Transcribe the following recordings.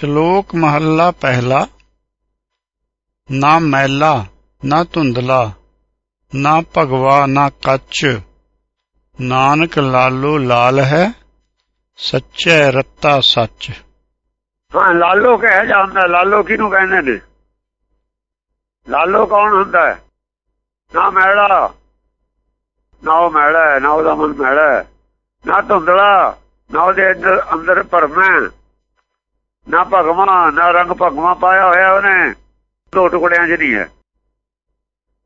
ਸ਼ਲੋਕ ਮਹੱਲਾ ਪਹਿਲਾ। ਨਾ ਮੈਲਾ ਨਾ ਧੁੰਦਲਾ ਨਾ ਭਗਵਾ ਨਾ ਕੱਚ। ਨਾਨਕ ਲਾਲੋ ਲਾਲ ਹੈ ਸੱਚੇ ਰੱਤਾ ਸੱਚ। ਹਾਂ ਲਾਲੋ ਕਹਿ ਜਾਂਦਾ ਲਾਲੋ ਕਿਹਨੂੰ ਕਹਿੰਦੇ ਨੇ? ਲਾਲੋ ਕੌਣ ਹੁੰਦਾ? ਹੈ ਨਾ ਮੈਲਾ ਨਾ ਉਹ ਮੈਲਾ ਨਾ ਉਹਦਾ ਮਨ ਮੈਲਾ ਨਾ ਧੁੰਦਲਾ ਨਾ ਉਹਦੇ ਅੰਦਰ ਅੰਦਰ ਭਰਮਾ ਹੈ, ਨਾ ਭਗਵਾਨ, ਨਾ ਰੰਗ ਭਗਵਾਨ ਪਾਇਆ ਹੋਇਆ ਉਹਨੇ। ਦੋ ਟੁਕੜਿਆਂ 'ਚ ਨਹੀਂ ਹੈ।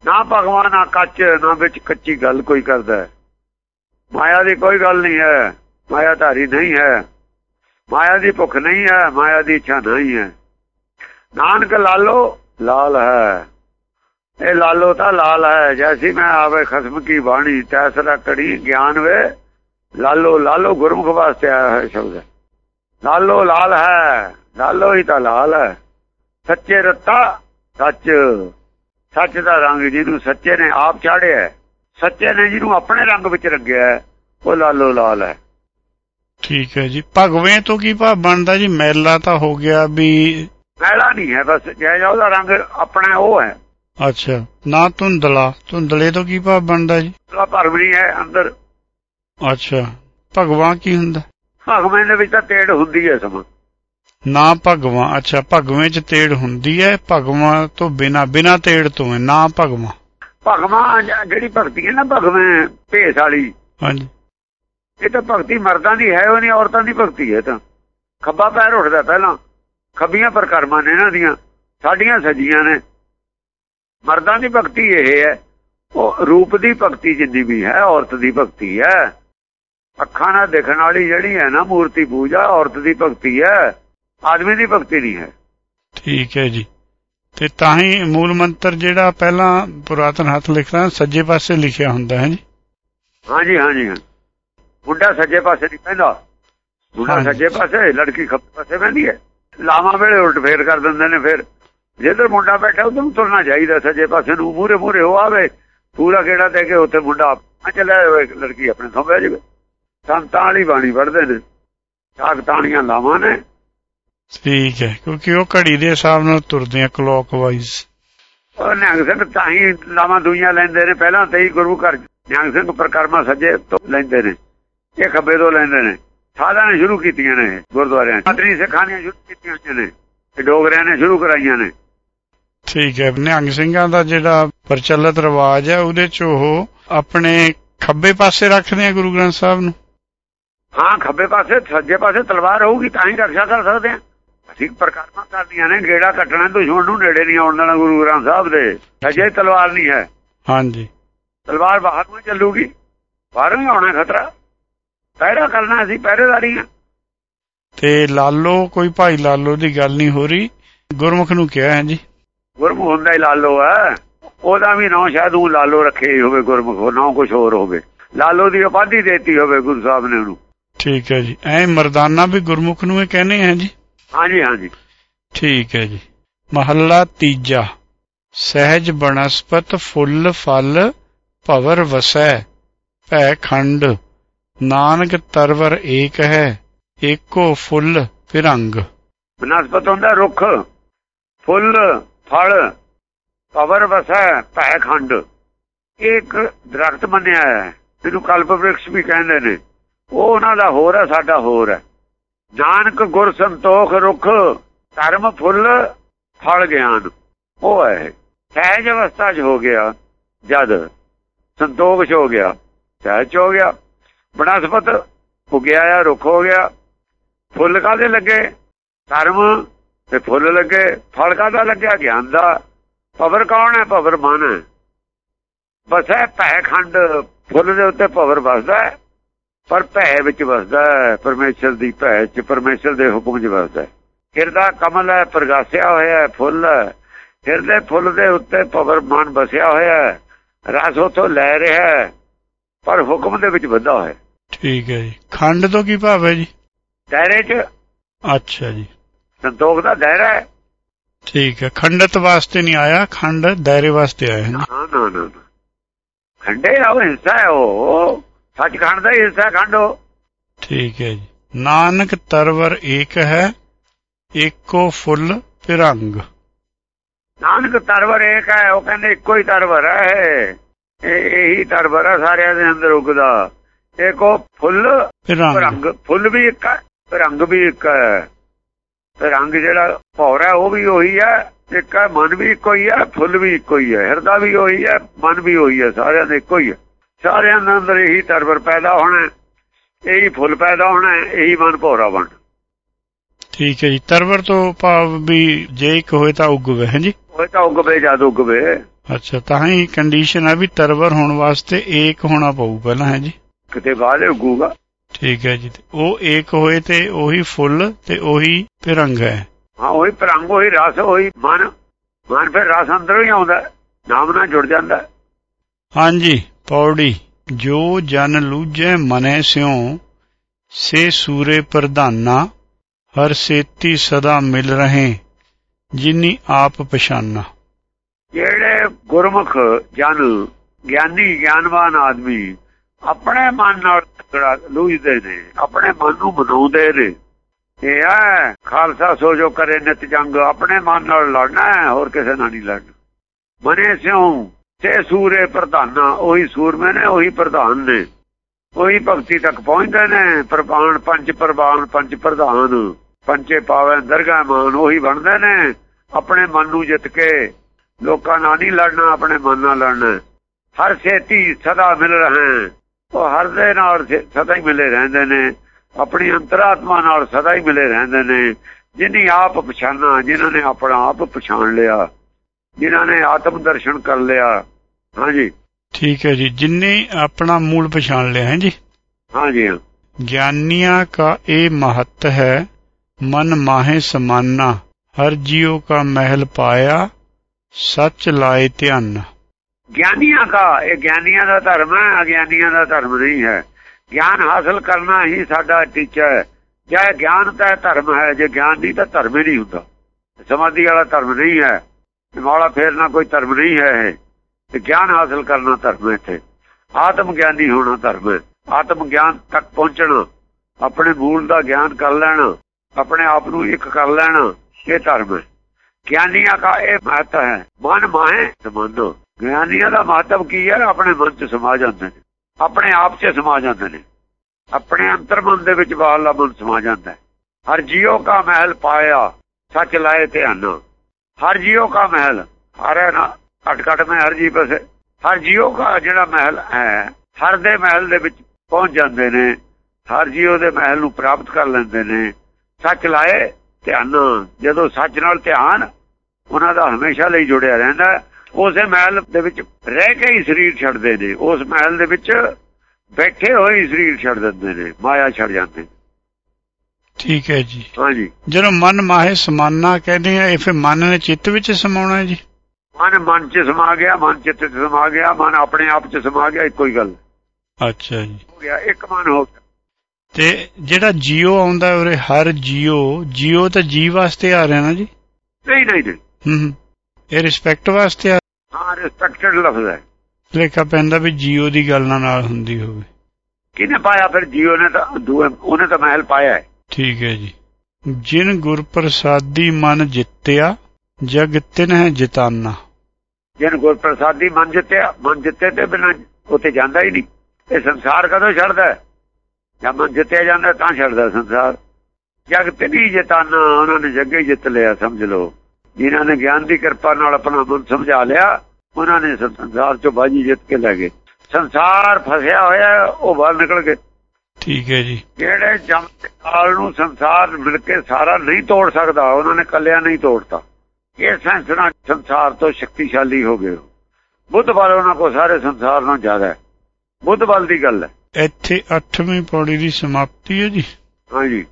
ਨਾ ਭਗਵਾਨ, ਨਾ ਕੱਚ, ਨਾ ਵਿੱਚ ਕੱਚੀ ਗੱਲ ਕੋਈ ਕਰਦਾ ਹੈ। ਮਾਇਆ ਦੀ ਕੋਈ ਗੱਲ ਨਹੀਂ ਹੈ। ਮਾਇਆ ਧਾਰੀ ਨਹੀਂ ਹੈ। ਮਾਇਆ ਦੀ ਭੁੱਖ ਨਹੀਂ ਹੈ, ਮਾਇਆ ਦੀ ਇੱਛਾ ਨਹੀਂ ਹੈ। ਨਾਨਕ ਲਾਲੋ, ਲਾਲ ਹੈ। ਇਹ ਲਾਲੋ ਤਾਂ ਲਾਲ ਹੈ। ਜੈਸੀ ਮੈਂ ਆਵੇ ਖਸਮ ਕੀ ਬਾਣੀ, ਤੈਸਰਾ ਕੜੀ ਗਿਆਨ ਵੇ। ਲਾਲੋ ਲਾਲੋ ਗੁਰਮੁਖ ਵਾਸਤੇ ਆਇਆ ਹੈ ਸ਼ਬਦ ਲਾਲੋ ਲਾਲ ਹੈ ਲਾਲੋ ਹੀ ਤਾਂ ਲਾਲ ਹੈ। ਸੱਚੇ ਰੱਤਾ ਸੱਚ। ਸੱਚ ਦਾ ਰੰਗ ਜਿਹਨੂੰ ਸੱਚੇ ਨੇ ਆਪ ਚਾੜਿਆ ਹੈ, ਸੱਚੇ ਨੇ ਜਿਹਨੂੰ ਆਪਣੇ ਰੰਗ ਵਿੱਚ ਰੰਗਿਆ ਹੈ, ਉਹ ਲਾਲੋ ਲਾਲ ਹੈ। ਠੀਕ ਹੈ ਜੀ। ਭਗਵੇਂ ਤੋਂ ਕੀ ਭਾਵ ਬਣਦਾ ਜੀ? ਮੈਲਾ ਤਾਂ ਹੋ ਗਿਆ ਵੀ ਮੈਲਾ ਨਹੀਂ ਹੈ ਬਸ ਜੈ ਜਾ ਉਹਦਾ ਰੰਗ ਆਪਣਾ ਉਹ ਹੈ। ਅੱਛਾ ਨਾ ਧੁੰਦਲਾ। ਧੁੰਦਲੇ ਤੋਂ ਕੀ ਭਾਵ ਬਣਦਾ ਜੀ? ਭਰਮ ਨਹੀਂ ਹੈ ਅੰਦਰ। ਅੱਛਾ ਭਗਵਾਨ ਕੀ ਹੁੰਦਾ? ਭਗਵੇਂ ਦੇ ਵਿੱਚ ਤਾਂ ਤੇੜ ਹੁੰਦੀ ਹੈ ਸਮਾਂ। ਨਾ ਭਗਵਾਨ ਅੱਛਾ ਭਗਵੇਂ ਚ ਤੇੜ ਹੁੰਦੀ ਹੈ ਭਗਵਾਨ ਤੋਂ ਬਿਨਾ ਬਿਨਾ ਤੇੜ ਤੋਂ ਹੈ ਨਾ ਭਗਵਾਂ। ਜ- ਜਿਹੜੀ ਭਗਤੀ ਹੈ ਨਾ ਭਗਵੇਂ ਭੇਸ ਵਾਲੀ। ਹਾਂਜੀ। ਇਹ ਤਾਂ ਭਗਤੀ ਮਰਦਾਂ ਦੀ ਹੈ ਉਹ ਨਹੀਂ ਔਰਤਾਂ ਦੀ ਭਗਤੀ ਹੈ ਤਾਂ। ਖੱਬਾ ਪੈਰ ਉੱਠਦਾ ਪਹਿਲਾਂ। ਖੱਬੀਆਂ ਪ੍ਰਕਰਮਾਂ ਨੇ ਇਹਨਾਂ ਦੀਆਂ ਸਾਡੀਆਂ ਸਜੀਆਂ ਨੇ। ਮਰਦਾਂ ਦੀ ਭਗਤੀ ਇਹ ਹੈ ਉਹ ਰੂਪ ਦੀ ਭਗਤੀ ਜਿੰਨੀ ਵੀ ਹੈ ਔਰਤ ਦੀ ਭਗਤੀ ਹੈ। ਅੱਖਾਂ ਨਾਲ ਦੇਖਣ ਵਾਲੀ ਜਿਹੜੀ ਹੈ ਨਾ ਮੂਰਤੀ ਪੂਜਾ ਔਰਤ ਦੀ ਭਗਤੀ ਹੈ ਆਦਮੀ ਦੀ ਭਗਤੀ ਨਹੀਂ ਹੈ। ਠੀਕ ਹੈ ਜੀ। ਤੇ ਤਾਂ ਹੀ ਮੂਲ ਮੰਤਰ ਜਿਹੜਾ ਪਹਿਲਾਂ ਪੁਰਾਤਨ ਹੱਥ ਲਿਖਦਾ ਸੱਜੇ ਪਾਸੇ ਲਿਖਿਆ ਹੁੰਦਾ ਹੈ ਜੀ। ਹਾਂਜੀ ਹਾਂਜੀ ਹਾਂ। ਮੁੰਡਾ ਸੱਜੇ ਪਾਸੇ ਨਹੀਂ ਪੈਂਦਾ ਹਾਂਜੀ। ਸੱਜੇ ਪਾਸੇ ਲੜਕੀ ਖੱਬੇ ਪਾਸੇ ਪੈਂਦੀ ਹੈ। ਲਾਵਾਂ ਵੇਲੇ ਉਲਟ ਫੇਰ ਕਰ ਦਿੰਦੇ ਨੇ ਫਿਰ। ਜਿੱਧਰ ਮੁੰਡਾ ਬੈਠਾ ਉਧਰ ਤੁਰਨਾ ਚਾਹੀਦਾ ਸੱਜੇ ਪਾਸੇ ਨੂੰ। ਮੂਰੇ ਮੂਰੇ ਹੋ ਆਵੇ ਪੂਰਾ ਕਿਹੜਾ ਦੇ ਕੇ ਉੱਥੇ ਮੁੰਡਾ ਆ ਚੱਲਿਆ ਲੜਕੀ ਆਪਣੇ ਬਹਿ ਜਾਵੇ। ਸੰਤਾਂ ਵਾਲੀ ਬਾਣੀ ਪੜ੍ਹਦੇ ਨੇ। ਸਾਖ ਤਾਣੀਆਂ ਲਾਵਾਂ ਨੇ। ਠੀਕ ਹੈ ਕਿਉਂਕਿ ਉਹ ਘੜੀ ਦੇ ਹਿਸਾਬ ਨਾਲ ਤੁਰਦੇ ਆ ਕਲੌਕਵਾਈਜ਼ ਉਹ ਨਿਹੰਗ ਸਿੰਘ ਤਾਂ ਹੀ ਲਾਵਾਂ ਦੁਨੀਆਂ ਲੈਂਦੇ ਨੇ ਪਹਿਲਾਂ ਤੇ ਹੀ ਗੁਰੂ ਘਰ ਨਿਹੰਗ ਸਿੰਘ ਪ੍ਰਕਰਮਾ ਸੱਜੇ ਤੋਂ ਲੈਂਦੇ ਨੇ। ਇਹ ਖੱਬੇ ਤੋਂ ਲੈਂਦੇ ਨੇ। ਸਾਧਾਂ ਨੇ ਸ਼ੁਰੂ ਕੀਤੀਆਂ ਨੇ ਗੁਰਦੁਆਰਿਆਂ 'ਚ। ਆਦਰੀ ਸਿੱਖਾਂ ਸ਼ੁਰੂ ਕੀਤੀਆਂ ਨੇ। ਤੇ ਡੋਗਰਿਆਂ ਨੇ ਸ਼ੁਰੂ ਕਰਾਈਆਂ ਨੇ। ਠੀਕ ਹੈ ਨਿਹੰਗ ਸਿੰਘਾਂ ਦਾ ਜਿਹੜਾ ਪ੍ਰਚਲਿਤ ਰਿਵਾਜ ਹੈ ਉਹਦੇ ਚ ਉਹ ਆਪਣੇ ਖੱਬੇ ਪਾਸੇ ਰੱਖਦੇ ਆ ਗੁਰੂ ਗ੍ਰੰਥ ਸਾਹਿਬ ਨੂੰ। ਹਾਂ ਖੱਬੇ ਪਾਸੇ ਸੱਜੇ ਪਾਸੇ ਤਲਵਾਰ ਹੋਊਗੀ ਤਾਂ ਹੀ ਰਕਸ਼ਾ ਕਰ ਸਕਦੇ ਆ ਅਸੀਂ ਪ੍ਰਕਰਮਾ ਕਰਦੀਆਂ ਨੇ ਗੇੜਾ ਕੱਟਣਾ ਦੁਸ਼ਮਣ ਨੂੰ ਨੇੜੇ ਨਹੀਂ ਆਉਣ ਦੇਣਾ ਗੁਰੂ ਗ੍ਰੰਥ ਸਾਹਿਬ ਦੇ। ਸੱਜੇ ਤਲਵਾਰ ਨਹੀਂ ਹੈ। ਹਾਂਜੀ। ਤਲਵਾਰ ਬਾਹਰ ਨੂੰ ਚੱਲੂਗੀ। ਬਾਹਰੋਂ ਹੀ ਆਉਣਾ ਖਤਰਾ। ਪਹਿਰਾ ਕਰਨਾ ਅਸੀਂ ਪਹਿਰੇਦਾਰੀ ਆ। ਤੇ ਲਾਲੋ ਕੋਈ ਭਾਈ ਲਾਲੋ ਦੀ ਗੱਲ ਨਹੀਂ ਹੋ ਰਹੀ। ਗੁਰਮੁਖ ਨੂੰ ਕਿਹਾ ਹੈ ਜੀ। ਗੁਰਮੁਖ ਹੁੰਦਾ ਹੀ ਲਾਲੋ ਹੈ ਉਹਦਾ ਵੀ ਨਾਂ ਸ਼ਾਇਦ ਉਹ ਲਾਲੋ ਰੱਖੇ ਹੋਵੇ ਗੁਰਮੁਖ ਨਾ ਕੁਝ ਹੋਰ ਹੋਵੇ। ਲਾਲੋ ਦੀ ਉਪਾਧੀ ਦੇਤੀ ਹੋਵੇ ਗੁਰੂ ਸਾਹਿਬ ਨੇ ਉਹਨੂੰ। ਠੀਕ ਹੈ ਜੀ। ਐ ਮਰਦਾਨਾ ਵੀ ਗੁਰਮੁਖ ਨੂੰ ਇਹ ਕਹਿੰਦੇ ਆ ਜੀ? ਹਾਂਜੀ ਹਾਂਜੀ। ਠੀਕ ਹੈ ਜੀ। ਮਹੱਲਾ ਤੀਜਾ। ਸਹਿਜ ਬਨਸਪਤ ਫੁੱਲ ਫਲ ਭਵਰ ਵਸੈ ਭੈ ਖੰਡ। ਨਾਨਕ ਤਰਵਰ ਏਕ ਹੈ ਏਕੋ ਫੁੱਲ ਫਿਰੰਗ। ਬਨਸਪਤ ਹੁੰਦਾ ਰੁੱਖ ਫੁੱਲ ਫਲ ਕਵਰ ਵਸੈ ਭੈ ਖੰਡ। ਇੱਕ ਦਰਖਤ ਮੰਨਿਆ ਹੈ। ਇਹਨੂੰ ਕਲਪ ਵ੍ਰਿਕਸ਼ ਵੀ ਕਹਿੰਦੇ ਨੇ। ਉਹ ਉਹਨਾਂ ਦਾ ਹੋਰ ਹੈ, ਸਾਡਾ ਹੋਰ ਹੈ। ਨਾਨਕ ਗੁਰ ਸੰਤੋਖ ਰੁੱਖ, ਧਰਮ ਫੁੱਲ, ਫਲ ਗਿਆਨ। ਉਹ ਹੈ ਸਹਿਜ ਅਵਸਥਾ 'ਚ ਹੋ ਗਿਆ, ਜਦ ਸੰਤੋਖ 'ਚ ਹੋ ਗਿਆ, ਸਹਿਜ 'ਚ ਹੋ ਗਿਆ। ਬਨਸਪਤ ਉਗਿਆ ਆ, ਰੁੱਖ ਹੋ ਗਿਆ। ਫੁੱਲ ਕਾਦੇ ਲੱਗੇ? ਧਰਮ ਤੇ ਫੁੱਲ ਲੱਗੇ। ਫਲ ਕਾਦਾ ਲੱਗਿਆ? ਗਿਆਨ ਦਾ। ਭਵਰ ਕੌਣ ਹੈ? ਭਵਰ ਮਨ ਹੈ। ਬਸੈ ਭੈ ਖੰਡ ਫੁੱਲ ਦੇ ਉੱਤੇ ਭਵਰ ਵਸਦਾ ਹੈ। ਪਰ ਭੈ ਵਿੱਚ ਵਸਦਾ ਹੈ ਪਰਮੇਸ਼ਰ ਦੀ ਭੈ ਚ ਪਰਮੇਸ਼ਰ ਦੇ ਹੁਕਮ 'ਚ ਵਸਦਾ ਹਿਰਦਾ ਕਮਲ ਹੈ ਪ੍ਰਗਾਸਿਆ ਹੋਇਆ ਹੈ ਫੁੱਲ ਹਿਰਦੇ ਫੁੱਲ ਦੇ ਉੱਤੇ ਪਵਰ ਮਨ ਬਸਿਆ ਹੋਇਆ ਹੈ। ਰਸ ਉਥੋਂ ਲੈ ਰਿਹਾ ਹੈ ਪਰ ਹੁਕਮ ਦੇ ਵਿੱਚ ਵੱਧਾ ਹੋਇਆ ਹੈ। ਠੀਕ ਹੈ ਜੀ। ਖੰਡ ਤੋਂ ਕੀ ਭਾਵ ਹੈ ਜੀ? ਦਾਇਰੇ 'ਚ। ਅੱਛਾ ਜੀ। ਸੰਤੋਖ ਦਾ ਦਾਇਰਾ ਹੈ। ਠੀਕ ਹੈ। ਖੰਡਤ ਵਾਸਤੇ ਨਹੀਂ ਆਇਆ ਖੰਡ ਦਾਇਰੇ ਵਾਸਤੇ ਆਇਆ ਹੈ। ਨਾ। ਨਾ ਨਾ। ਖੰਡੇ ਉਹ ਹਿੱਸਾ ਹੈ ਉਹ। ਸੱਚਖੰਡ ਦਾ ਹੀ ਹਿੱਸਾ ਖੰਡ। ਠੀਕ ਹੈ ਜੀ। ਨਾਨਕ ਤਰਵਰ ਏਕ ਹੈ ਏਕੋ ਫੁੱਲ ਪਿਰੰਗ। ਨਾਨਕ ਤਰਵਰ ਏਕ ਹੈ ਉਹ ਕਹਿੰਦੇ ਇੱਕੋ ਹੀ ਤਰਵਰ ਹੈ। ਇਹ ਤਰਵਰ ਹੈ ਸਾਰਿਆਂ ਦੇ ਅੰਦਰ ਉਗਦਾ। ਏਕੋ ਫੁੱਲ ਪਿਰੰਗ। ਰੰਗ ਫੁੱਲ ਵੀ ਇੱਕ ਹੈ ਰੰਗ ਵੀ ਇੱਕ ਹੈ। ਰੰਗ ਜਿਹੜਾ ਭੌਰਾ ਉਹ ਵੀ ਉਹੀ ਹੈ। ਇੱਕ ਹੈ ਮਨ ਵੀ ਇੱਕੋ ਹੀ ਹੈ ਫੁੱਲ ਵੀ ਇੱਕੋ ਹੀ ਹੈ। ਹਿਰਦਾ ਵੀ ਉਹੀ ਹੈ ਮਨ ਵੀ ਉਹੀ ਹੈ ਸਾਰਿਆਂ ਦੇ ਇੱਕੋ ਹੀ ਹੈ। ਸਾਰਿਆਂ ਦੇ ਅੰਦਰ ਇਹੀ ਤਰਵਰ ਪੈਦਾ ਹੋਣਾ ਇਹੀ ਫੁੱਲ ਪੈਦਾ ਹੋਣਾ ਇਹੀ ਮਨ ਭੌਰਾ ਬਣ। ਠੀਕ ਹੈ ਜੀ। ਤਰਵਰ ਤੋਂ ਭਾਵ ਵੀ ਜੇ ਇੱਕ ਹੋਏ ਤਾਂ ਉਗਵੇ ਹੈ ਜੀ? ਉਹ ਤਾਂ ਉਗਵੇ ਜਦ ਉਗਵੇ। ਅੱਛਾ ਤਾਂ ਹੀ ਕੰਡੀਸ਼ਨ ਹੈ ਵੀ ਤਰਵਰ ਹੋਣ ਵਾਸਤੇ ਏਕ ਹੋਣਾ ਪਊ ਪਹਿਲਾਂ ਹੈ ਜੀ? ਕਿਤੇ ਬਾਅਦ ਉਗੂਗਾ। ਠੀਕ ਹੈ ਜੀ। ਤੇ ਉਹ ਏਕ ਹੋਏ ਤੇ ਉਹੀ ਫੁੱਲ ਤੇ ਉਹੀ ਪਿਰੰਗ ਹੈ। ਹਾਂ ਉਹੀ ਪ੍ਰੰਗ ਉਹੀ ਰਸ ਉਹੀ ਮਨ। ਮਨ ਫਿਰ ਰਸ ਅੰਦਰੋਂ ਹੀ ਆਉਂਦਾ ਨਾਮ ਨਾਲ ਜੁੜ ਜਾਂਦਾ। ਹਾਂਜੀ। ਪੌੜੀ, ਜੋ ਜਨ ਲੂਜੈ ਮਨੈ ਸਿਉ, ਸੇ ਸੂਰੇ ਪ੍ਰਧਾਨਾ, ਹਰ ਸੇਤੀ ਸਦਾ ਮਿਲ ਰਹੇ, ਜਿਨੀ ਆਪ ਪਛਾਨਾ। ਜਿਹੜੇ ਗੁਰਮੁਖ ਜਨ, ਗਿਆਨੀ, ਗਿਆਨਵਾਨ ਆਦਮੀ ਆਪਣੇ ਮਨ ਨਾਲ ਤਕੜਾ ਲੂਝਦੇ ਨੇ, ਆਪਣੇ ਮਨ ਨੂੰ ਬਣਾਉਂਦੇ ਨੇ, ਇਹ ਹੈ, ਖਾਲਸਾ ਸੋ ਜੋ ਕਰੇ ਨਿਤ ਜੰਗ, ਆਪਣੇ ਮਨ ਨਾਲ ਲੜਨਾ ਹੈ, ਹੋਰ ਕਿਸੇ ਨਾਲ ਨਹੀਂ ਲੜਨਾ। ਮਨੇ ਸਿਉ ਤੇ ਸੂਰੇ ਪ੍ਰਧਾਨਾ, ਉਹੀ ਸੂਰਮੇ ਨੇ ਉਹੀ ਪ੍ਰਧਾਨ ਨੇ। ਉਹੀ ਭਗਤੀ ਤੱਕ ਪਹੁੰਚਦੇ ਨੇ ਪ੍ਰਪਾਣ ਪੰਜ ਪ੍ਰਵਾਨ, ਪੰਜ ਪ੍ਰਧਾਨ ਪੰਚੇ ਪਾਵੇ ਦਰਗਾਹ ਮਾਨ, ਉਹੀ ਬਣਦੇ ਨੇ। ਆਪਣੇ ਮਨ ਨੂੰ ਜਿੱਤ ਕੇ ਲੋਕਾਂ ਨਾਲ ਨਹੀਂ ਲੜਨਾ, ਆਪਣੇ ਮਨ ਨਾਲ ਲੜਨਾ। ਹਰ ਛੇਤੀ ਸਦਾ ਮਿਲ ਰਹੇ ਉਹ ਹਰ ਦੇ ਨਾਲ ਸਦਾ ਹੀ ਮਿਲੇ ਰਹਿੰਦੇ ਨੇ। ਆਪਣੀ ਅੰਤਰਾਤਮਾ ਨਾਲ ਸਦਾ ਹੀ ਮਿਲੇ ਰਹਿੰਦੇ ਨੇ। ਜਿਨੀ ਆਪ ਪਛਾਣਾ ਜਿਨ੍ਹਾਂ ਨੇ ਆਪਣਾ ਆਪ ਪਛਾਣ ਲਿਆ। ਜਿਨ੍ਹਾਂ ਨੇ ਆਤਮ ਦਰਸ਼ਨ ਕਰ ਲਿਆ। ਹਾਂਜੀ। ਠੀਕ ਹੈ ਜੀ। ਜਿਨਨੇ ਆਪਣਾ ਮੂਲ ਪਛਾਣ ਲਿਆ ਹੈ ਜੀ? ਹਾਂਜੀ ਹਾਂ। ਗਿਆਨੀਆਂ ਕਾ ਇਹ ਮਹੱਤ ਹੈ ਮਨ ਮਾਹੇ ਸਮਾਨਾ ਹਰ ਜੀਉ ਕਾ ਮਹਿਲ ਪਾਇਆ ਸੱਚ ਲਾਏ ਧਿਆਨ। ਗਿਆਨੀਆਂ ਦਾ ਇਹ ਗਿਆਨੀਆਂ ਦਾ ਧਰਮ ਹੈ ਅਗਿਆਨੀਆਂ ਦਾ ਧਰਮ ਨਹੀਂ ਹੈ। ਗਿਆਨ ਹਾਸਲ ਕਰਨਾ ਹੀ ਸਾਡਾ ਟੀਚਾ ਹੈ। ਜੇ ਗਿਆਨ ਤਾਂ ਧਰਮ ਹੈ ਜੇ ਗਿਆਨ ਨਹੀਂ ਤਾਂ ਧਰਮ ਹੀ ਨਹੀਂ ਹੁੰਦਾ। ਸਮਾਧੀ ਵਾਲਾ ਧਰਮ ਨਹੀਂ ਹੈ। ਨਿਮਾਲਾ ਫੇਰਨਾ ਕੋਈ ਧਰਮ ਨਹੀਂ ਹੈ ਇਹ। ਤੇ ਗਿਆਨ ਹਾਸਲ ਕਰਨਾ ਧਰਮ ਹੈ ਇੱਥੇ। ਆਤਮ ਗਿਆਨੀ ਹੋਣਾ ਧਰਮ ਹੈ। ਆਤਮ ਗਿਆਨ ਤੱਕ ਪਹੁੰਚਣਾ, ਆਪਣੇ ਮੂਲ ਦਾ ਗਿਆਨ ਕਰ ਲੈਣਾ, ਆਪਣੇ ਆਪ ਨੂੰ ਇੱਕ ਕਰ ਲੈਣਾ, ਇਹ ਧਰਮ ਹੈ। ਗਿਆਨੀਆਂ ਦਾ ਇਹ ਮਹੱਤਵ ਹੈ। ਮਨ ਮਾਹੇ ਸਮਝੋ ਗਿਆਨੀਆਂ ਦਾ ਮਹੱਤਵ ਕੀ ਹੈ? ਆਪਣੇ ਮਨ 'ਚ ਸਮਾ ਜਾਂਦੇ ਨੇ। ਆਪਣੇ ਆਪ 'ਚ ਸਮਾ ਜਾਂਦੇ ਨੇ। ਆਪਣੇ ਅੰਤਰਮਨ ਦੇ ਵਿੱਚ ਬਾਹਰਲਾ ਮਨ ਸਮਾ ਜਾਂਦਾ ਹੈ। ਹਰ ਜੀਉ ਕਾ ਮਹਿਲ ਪਾਇਆ, ਸੱਚ ਲਾਏ ਧਿਆਨ। ਹਰ ਜੀਓ ਕਾ ਮਹਿਲ, ਹਰ ਨਾ, ਘਟ ਘਟ ਮੈਂ ਹਰ ਜੀ ਬਸੇ ਹਰ ਜੀਓ ਕਾ ਜਿਹੜਾ ਮਹਿਲ ਹੈ, ਹਰ ਦੇ ਮਹਿਲ ਦੇ ਵਿੱਚ ਪਹੁੰਚ ਜਾਂਦੇ ਨੇ, ਹਰ ਜੀਉ ਦੇ ਮਹਿਲ ਨੂੰ ਪ੍ਰਾਪਤ ਕਰ ਲੈਂਦੇ ਨੇ। ਸੱਚ ਲਾਏ ਧਿਆਨ ਜਦੋਂ ਸੱਚ ਨਾਲ ਧਿਆਨ, ਉਹਨਾਂ ਦਾ ਹਮੇਸ਼ਾ ਲਈ ਜੁੜਿਆ ਰਹਿੰਦਾ ਉਸੇ ਮਹਿਲ ਦੇ ਵਿੱਚ ਰਹਿ ਕੇ ਹੀ ਸਰੀਰ ਛੱਡਦੇ ਨੇ। ਉਸ ਮਹਿਲ ਦੇ ਵਿੱਚ ਬੈਠੇ ਹੋਏ ਸਰੀਰ ਛੱਡ ਦਿੰਦੇ ਨੇ, ਮਾਇਆ ਛੱਡ ਜਾਂਦੇ ਨੇ। ਠੀਕ ਹੈ ਜੀ। ਹਾਂਜੀ। ਜਦੋਂ ਮਨ ਮਾਹੇ ਸਮਾਨਾ ਕਹਿੰਦੇ ਆ ਇਹ ਫਿਰ ਮਨ ਨੇ ਚਿੱਤ ਵਿੱਚ ਸਮਾਉਣਾ ਜੀ। ਮਨ ਮਨ ਚ ਸਮਾ ਗਿਆ ਮਨ ਚਿੱਤ ਚ ਸਮਾ ਗਿਆ ਮਨ ਆਪਣੇ ਆਪ ਚ ਸਮਾ ਗਿਆ ਇੱਕੋ ਹੀ ਗੱਲ। ਅੱਛਾ ਜੀ। ਹੋ ਗਿਆ ਇੱਕ ਮਨ ਹੋ ਗਿਆ। ਤੇ ਜਿਹੜਾ ਜੀਓ ਆਉਂਦਾ ਉਰੇ ਹਰ ਜੀਓ ਜੀਓ ਤਾਂ ਜੀ ਵਾਸਤੇ ਆ ਰਿਹਾ ਨਾ ਜੀ? ਨਹੀਂ ਨਹੀਂ ਨਹੀਂ। ਹੂੰ ਹੂੰ। ਇਹ ਰਿਸਪੈਕਟ ਵਾਸਤੇ ਆ? ਹਾਂ ਰਿਸਪੈਕਟਡ ਲਫ਼ਜ਼ ਹੈ। ਲੇਖਾ ਪੈਂਦਾ ਵੀ ਜੀਓ ਦੀ ਗੱਲ ਨਾਲ ਨਾਲ ਹੁੰਦੀ ਹੋਵੇ। ਕਿਹਨੇ ਪਾਇਆ ਫਿਰ ਜੀਓ ਨੇ ਤਾਂ ਦੂਏ ਉਹਨੇ ਤਾਂ ਮਹਿਲ ਪਾਇਆ ਹੈ। ਠੀਕ ਹੈ ਜੀ। ਜਿਨ ਗੁਰ ਪ੍ਰਸਾਦੀ ਮਨ ਜਿੱਤਿਆ, ਜਗ ਤਿਨ ਹੈ ਜਿਤਾਨਾ। ਜਿਹਨ ਗੁਰ ਪ੍ਰਸਾਦੀ ਮਨ ਜਿੱਤਿਆ, ਮਨ ਜਿੱਤੇ ਤੇ ਬਿਨਾਂ ਉੱਥੇ ਜਾਂਦਾ ਹੀ ਨਹੀਂ। ਇਹ ਸੰਸਾਰ ਕਦੋਂ ਛੱਡਦਾ ਹੈ? ਮਨ ਜਿੱਤਿਆ ਜਾਂਦਾ ਤਾਂ ਛੱਡਦਾ ਸੰਸਾਰ। ਜਗ ਤੇ ਨਹੀਂ ਜਿਤਾਨਾ, ਉਹਨਾਂ ਨੇ ਜੱਗੇ ਜਿੱਤ ਲਿਆ, ਸਮਝ ਲਓ। ਜਿਨ੍ਹਾਂ ਨੇ ਗਿਆਨ ਦੀ ਕਿਰਪਾ ਨਾਲ ਆਪਣਾ ਮਨ ਸਮਝਾ ਲਿਆ, ਉਹਨਾਂ ਨੇ ਸੰਸਾਰ ਚੋਂ ਬਾਜੀ ਜਿੱਤ ਕੇ ਲੈ ਗਏ। ਸੰਸਾਰ ਫਸਿਆ ਹੋਇਆ, ਉਹ ਬਾਹਰ ਨਿਕਲ ਗਏ। ਠੀਕ ਹੈ ਜੀ। ਜਿਹੜੇ ਜਮ ਕਾਲ ਨੂੰ ਸੰਸਾਰ ਮਿਲ ਕੇ ਸਾਰਾ ਨਹੀਂ ਤੋੜ ਸਕਦਾ ਉਹਨਾਂ ਨੇ ਕੱਲਿਆ ਨਹੀਂ ਤੋੜਤਾ। ਇਹ ਸੈਂਸ ਨਾਲ ਸੰਸਾਰ ਤੋਂ ਸ਼ਕਤੀਸ਼ਾਲੀ ਹੋ ਗਏ। ਬੁੱਧ ਬਲ ਉਹਨਾਂ ਕੋ ਸਾਰੇ ਸੰਸਾਰ ਨਾਲੋਂ ਜ਼ਿਆਦਾ ਹੈ। ਬੁੱਧ ਬਲ ਦੀ ਗੱਲ ਹੈ। ਇੱਥੇ 8ਵੀਂ ਪੌੜੀ ਦੀ ਸਮਾਪਤੀ ਹੈ ਜੀ। ਹਾਂਜੀ।